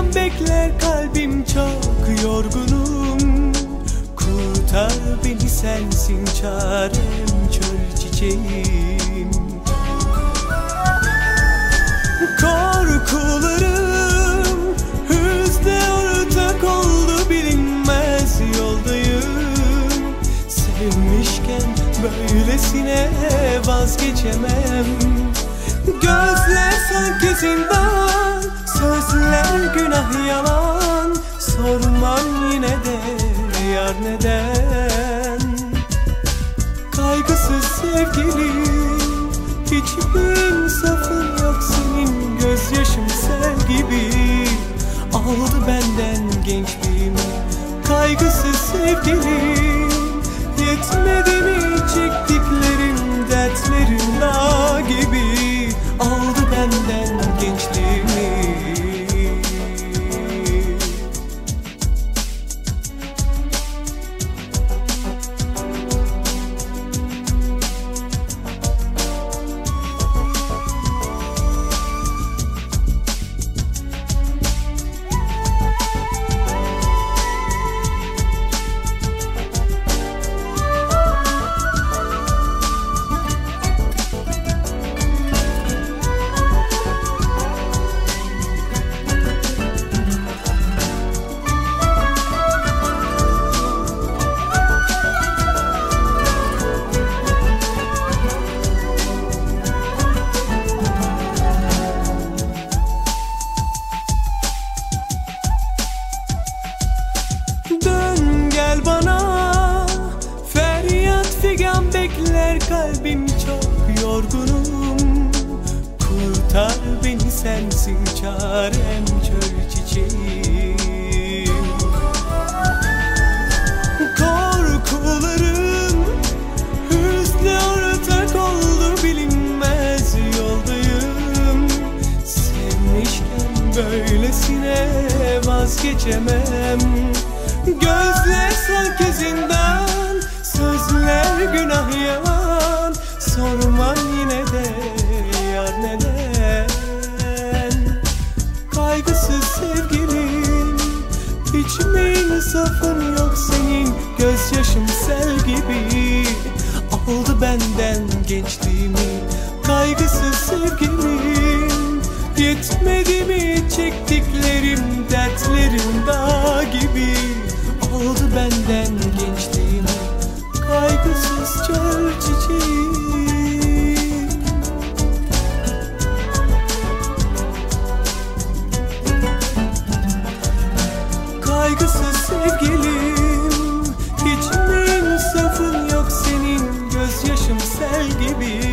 figan bekler kalbim çok yorgunum. Kurtar beni sensin çarem çöl çiçeğim. Korkularım hızla ortak oldu bilinmez yoldayım. Sevmişken böylesine vazgeçemem. Gözler sanki zindan yar neden? Kaygısız sevgilim Hiçbir insafın yok senin Gözyaşım sel gibi. Aldı benden gençliğimi Kaygısız sevgilim Yetmedi mi çektiklerim kalbim çok yorgunum. Kurtar beni sensin çarem çöl çiçeğim. Korkularım hüsnü ortak oldu bilinmez yoldayım. Sevmişken böylesine vazgeçemem. Gözler sanki zindan Gözyaşım sel gibi. Aldı benden gençliğimi Kaygısız sevgilim Yetmedi mi çektiklerim Dertlerim dağ gibi? Aldı benden gençliğimi Kaygısız çöl çiçeğim baby.